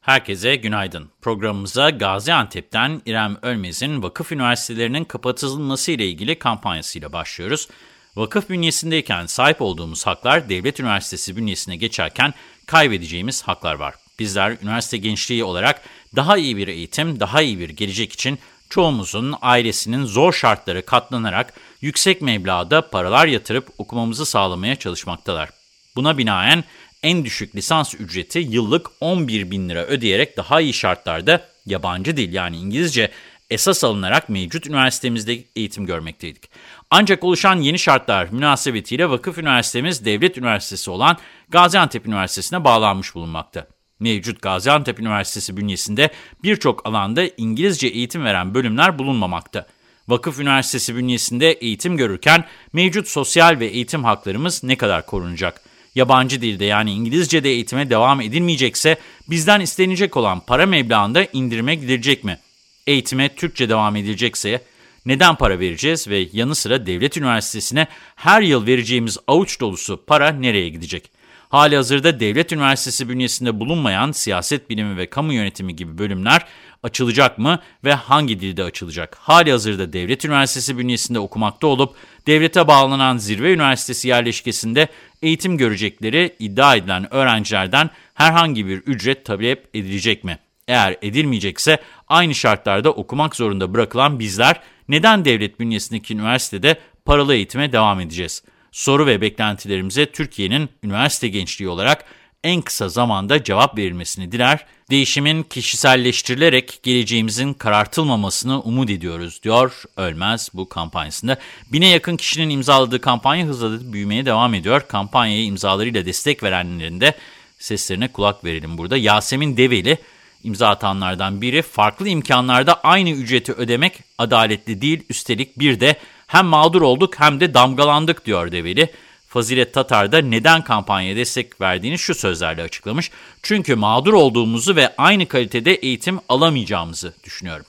Herkese günaydın. Programımıza Gaziantep'ten İrem Ölmez'in vakıf üniversitelerinin kapatılması ile ilgili kampanyasıyla başlıyoruz. Vakıf bünyesindeyken sahip olduğumuz haklar devlet üniversitesi bünyesine geçerken kaybedeceğimiz haklar var. Bizler üniversite gençliği olarak daha iyi bir eğitim, daha iyi bir gelecek için çoğumuzun ailesinin zor şartları katlanarak yüksek meblağda paralar yatırıp okumamızı sağlamaya çalışmaktalar. Buna binaen en düşük lisans ücreti yıllık 11 bin lira ödeyerek daha iyi şartlarda yabancı dil yani İngilizce esas alınarak mevcut üniversitemizde eğitim görmekteydik. Ancak oluşan yeni şartlar münasebetiyle vakıf üniversitemiz devlet üniversitesi olan Gaziantep Üniversitesi'ne bağlanmış bulunmakta. Mevcut Gaziantep Üniversitesi bünyesinde birçok alanda İngilizce eğitim veren bölümler bulunmamakta. Vakıf Üniversitesi bünyesinde eğitim görürken mevcut sosyal ve eğitim haklarımız ne kadar korunacak? Yabancı dilde yani İngilizce'de eğitime devam edilmeyecekse bizden istenecek olan para meblağında indirime gidilecek mi? Eğitime Türkçe devam edilecekse neden para vereceğiz ve yanı sıra devlet üniversitesine her yıl vereceğimiz avuç dolusu para nereye gidecek? Hali hazırda devlet üniversitesi bünyesinde bulunmayan siyaset bilimi ve kamu yönetimi gibi bölümler açılacak mı ve hangi dilde açılacak? Hali hazırda devlet üniversitesi bünyesinde okumakta olup devlete bağlanan zirve üniversitesi yerleşkesinde eğitim görecekleri iddia edilen öğrencilerden herhangi bir ücret talep edilecek mi? Eğer edilmeyecekse aynı şartlarda okumak zorunda bırakılan bizler neden devlet bünyesindeki üniversitede paralı eğitime devam edeceğiz? Soru ve beklentilerimize Türkiye'nin üniversite gençliği olarak en kısa zamanda cevap verilmesini diler. Değişimin kişiselleştirilerek geleceğimizin karartılmamasını umut ediyoruz diyor Ölmez bu kampanyasında. Bine yakın kişinin imzaladığı kampanya hızla büyümeye devam ediyor. Kampanyaya imzalarıyla destek verenlerin de seslerine kulak verelim burada. Yasemin Develi imza atanlardan biri farklı imkanlarda aynı ücreti ödemek adaletli değil. Üstelik bir de hem mağdur olduk hem de damgalandık diyor Develi. Fazilet Tatar da neden kampanyaya destek verdiğini şu sözlerle açıklamış. Çünkü mağdur olduğumuzu ve aynı kalitede eğitim alamayacağımızı düşünüyorum.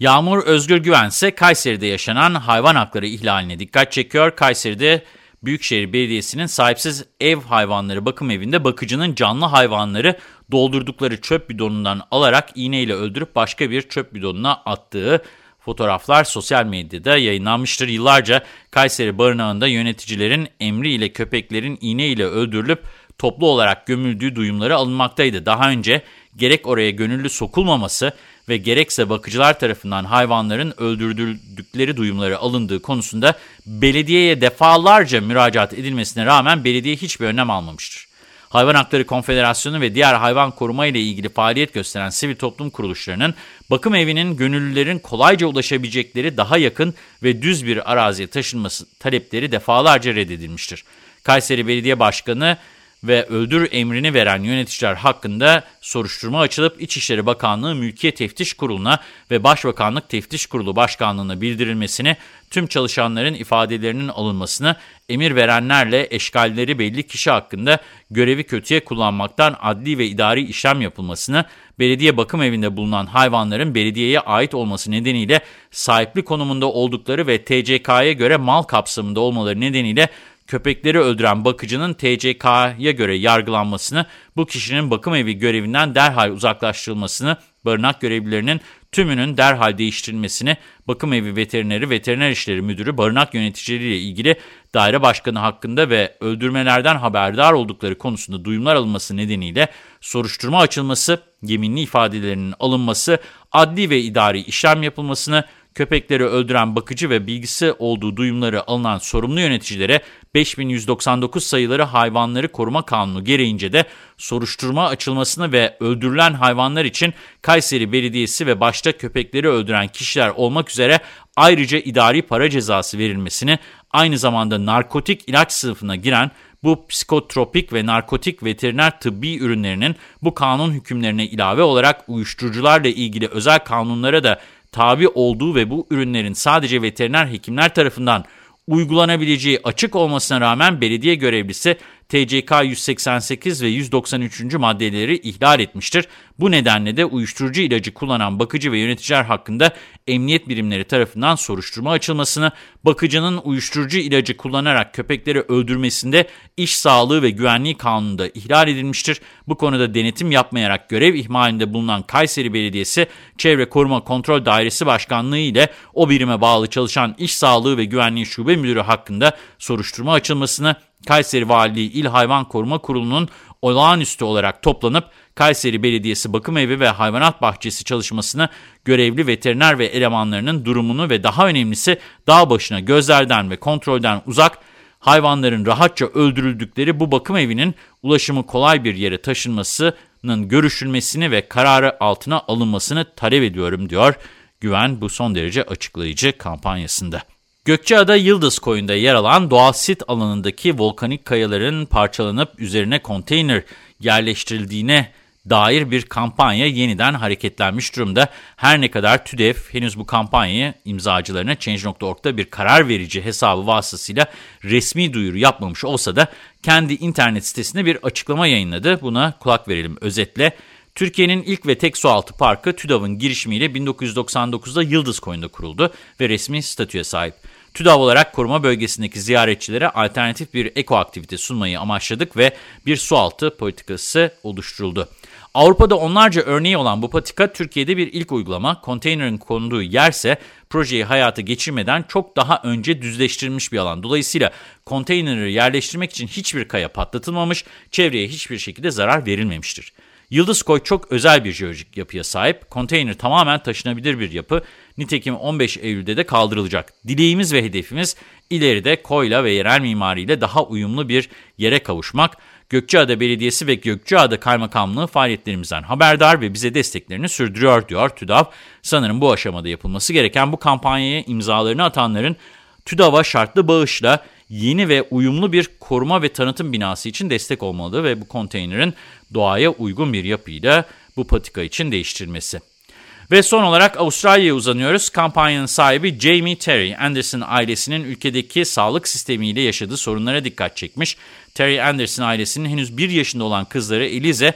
Yağmur Özgür Güven ise Kayseri'de yaşanan hayvan hakları ihlaline dikkat çekiyor. Kayseri'de Büyükşehir Belediyesi'nin sahipsiz ev hayvanları bakım evinde bakıcının canlı hayvanları doldurdukları çöp bidonundan alarak iğneyle öldürüp başka bir çöp bidonuna attığı Fotoğraflar sosyal medyada yayınlanmıştır. Yıllarca Kayseri Barınağı'nda yöneticilerin emriyle köpeklerin iğne ile öldürülüp toplu olarak gömüldüğü duyumları alınmaktaydı. Daha önce gerek oraya gönüllü sokulmaması ve gerekse bakıcılar tarafından hayvanların öldürüldükleri duyumları alındığı konusunda belediyeye defalarca müracaat edilmesine rağmen belediye hiçbir önlem almamıştır. Hayvan Hakları Konfederasyonu ve diğer hayvan koruma ile ilgili faaliyet gösteren sivil toplum kuruluşlarının bakım evinin gönüllülerin kolayca ulaşabilecekleri daha yakın ve düz bir araziye taşınması talepleri defalarca reddedilmiştir. Kayseri Belediye Başkanı ve öldür emrini veren yöneticiler hakkında soruşturma açılıp İçişleri Bakanlığı Mülkiye Teftiş Kurulu'na ve Başbakanlık Teftiş Kurulu Başkanlığı'na bildirilmesini, tüm çalışanların ifadelerinin alınmasını, emir verenlerle eşgalleri belli kişi hakkında görevi kötüye kullanmaktan adli ve idari işlem yapılmasını, belediye bakım evinde bulunan hayvanların belediyeye ait olması nedeniyle sahipli konumunda oldukları ve TCK'ya göre mal kapsamında olmaları nedeniyle köpekleri öldüren bakıcının TCK'ya göre yargılanmasını, bu kişinin bakım evi görevinden derhal uzaklaştırılmasını, barınak görevlilerinin tümünün derhal değiştirilmesini, bakım evi veterineri, veteriner işleri müdürü, barınak yöneticileriyle ilgili daire başkanı hakkında ve öldürmelerden haberdar oldukları konusunda duyumlar alınması nedeniyle soruşturma açılması, yeminli ifadelerinin alınması, adli ve idari işlem yapılmasını, köpekleri öldüren bakıcı ve bilgisi olduğu duyumları alınan sorumlu yöneticilere 5199 sayıları hayvanları koruma kanunu gereğince de soruşturma açılmasını ve öldürülen hayvanlar için Kayseri Belediyesi ve başta köpekleri öldüren kişiler olmak üzere ayrıca idari para cezası verilmesini, aynı zamanda narkotik ilaç sınıfına giren bu psikotropik ve narkotik veteriner tıbbi ürünlerinin bu kanun hükümlerine ilave olarak uyuşturucularla ilgili özel kanunlara da tabi olduğu ve bu ürünlerin sadece veteriner hekimler tarafından uygulanabileceği açık olmasına rağmen belediye görevlisi TCK 188 ve 193. maddeleri ihlal etmiştir. Bu nedenle de uyuşturucu ilacı kullanan bakıcı ve yöneticiler hakkında emniyet birimleri tarafından soruşturma açılmasını, bakıcının uyuşturucu ilacı kullanarak köpekleri öldürmesinde iş sağlığı ve güvenliği kanununda ihlal edilmiştir. Bu konuda denetim yapmayarak görev ihmalinde bulunan Kayseri Belediyesi Çevre Koruma Kontrol Dairesi Başkanlığı ile o birime bağlı çalışan İş Sağlığı ve Güvenliği Şube Müdürü hakkında soruşturma açılmasını, Kayseri Valiliği İl Hayvan Koruma Kurulu'nun olağanüstü olarak toplanıp Kayseri Belediyesi Bakım Evi ve Hayvanat Bahçesi çalışmasını görevli veteriner ve elemanlarının durumunu ve daha önemlisi dağ başına gözlerden ve kontrolden uzak hayvanların rahatça öldürüldükleri bu bakım evinin ulaşımı kolay bir yere taşınmasının görüşülmesini ve kararı altına alınmasını talep ediyorum diyor Güven bu son derece açıklayıcı kampanyasında. Gökçeada Yıldız Koyu'nda yer alan doğal sit alanındaki volkanik kayaların parçalanıp üzerine konteyner yerleştirildiğine dair bir kampanya yeniden hareketlenmiş durumda. Her ne kadar TÜDEF henüz bu kampanyayı imzacılarına Change.org'da bir karar verici hesabı vasıtasıyla resmi duyuru yapmamış olsa da kendi internet sitesinde bir açıklama yayınladı. Buna kulak verelim özetle. Türkiye'nin ilk ve tek sualtı parkı TÜDAV'ın girişimiyle 1999'da Yıldız Koyu'nda kuruldu ve resmi statüye sahip. TÜDAV olarak koruma bölgesindeki ziyaretçilere alternatif bir ekoaktivite sunmayı amaçladık ve bir sualtı politikası oluşturuldu. Avrupa'da onlarca örneği olan bu patika Türkiye'de bir ilk uygulama. Konteynerin konduğu yerse projeyi hayata geçirmeden çok daha önce düzleştirilmiş bir alan. Dolayısıyla konteyneri yerleştirmek için hiçbir kaya patlatılmamış, çevreye hiçbir şekilde zarar verilmemiştir. Yıldız Koy çok özel bir jeolojik yapıya sahip. Konteyner tamamen taşınabilir bir yapı. Nitekim 15 Eylül'de de kaldırılacak. Dileğimiz ve hedefimiz ileride koyla ve yerel mimariyle daha uyumlu bir yere kavuşmak. Gökçeada Belediyesi ve Gökçeada Kaymakamlığı faaliyetlerimizden haberdar ve bize desteklerini sürdürüyor diyor TÜDAV. Sanırım bu aşamada yapılması gereken bu kampanyaya imzalarını atanların TÜDAV'a şartlı bağışla yeni ve uyumlu bir koruma ve tanıtım binası için destek olmalı ve bu konteynerin doğaya uygun bir yapıyla bu patika için değiştirilmesi. Ve son olarak Avustralya'ya uzanıyoruz. Kampanyanın sahibi Jamie Terry Anderson ailesinin ülkedeki sağlık sistemiyle yaşadığı sorunlara dikkat çekmiş. Terry Anderson ailesinin henüz bir yaşında olan kızları Elize,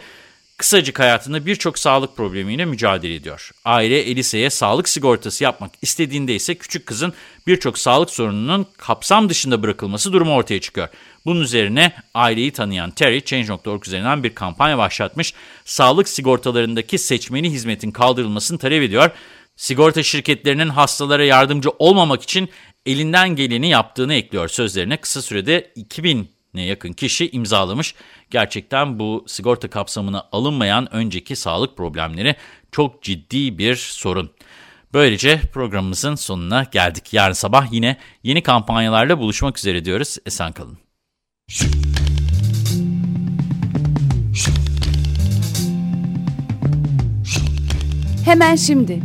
kısacık hayatında birçok sağlık problemiyle mücadele ediyor. Aile Elise'ye sağlık sigortası yapmak istediğinde ise küçük kızın birçok sağlık sorununun kapsam dışında bırakılması durumu ortaya çıkıyor. Bunun üzerine aileyi tanıyan Terry, Change.org üzerinden bir kampanya başlatmış. Sağlık sigortalarındaki seçmeni hizmetin kaldırılmasını talep ediyor. Sigorta şirketlerinin hastalara yardımcı olmamak için elinden geleni yaptığını ekliyor sözlerine. Kısa sürede 2000 ne yakın kişi imzalamış. Gerçekten bu sigorta kapsamına alınmayan önceki sağlık problemleri çok ciddi bir sorun. Böylece programımızın sonuna geldik. Yarın sabah yine yeni kampanyalarla buluşmak üzere diyoruz. Esen kalın. Hemen şimdi.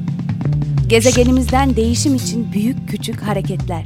Gezegenimizden değişim için büyük küçük hareketler.